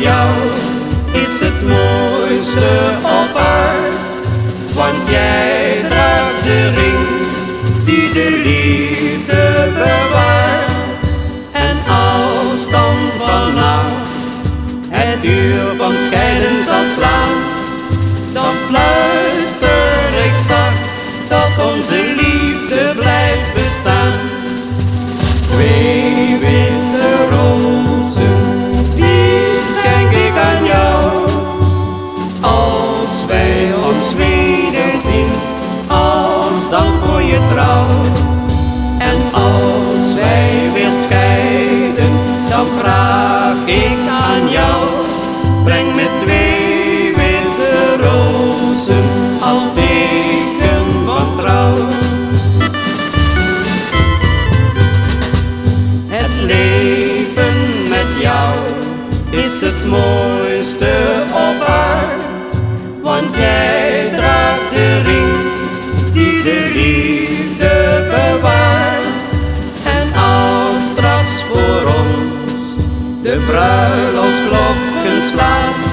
jou is het mooiste op aarde, want jij draagt de ring die de liefde bewaart. En als dan vannacht het uur van scheiden zal slaan, dan fluister ik zacht dat onze liefde blijft ons wederzien, als dan voor je trouw. En als wij weer scheiden, dan vraag ik aan jou, breng me twee witte rozen als teken van trouw. Het leven met jou is het mooiste liefde bewaart. En als straks voor ons de bruiloftsklokken slaan,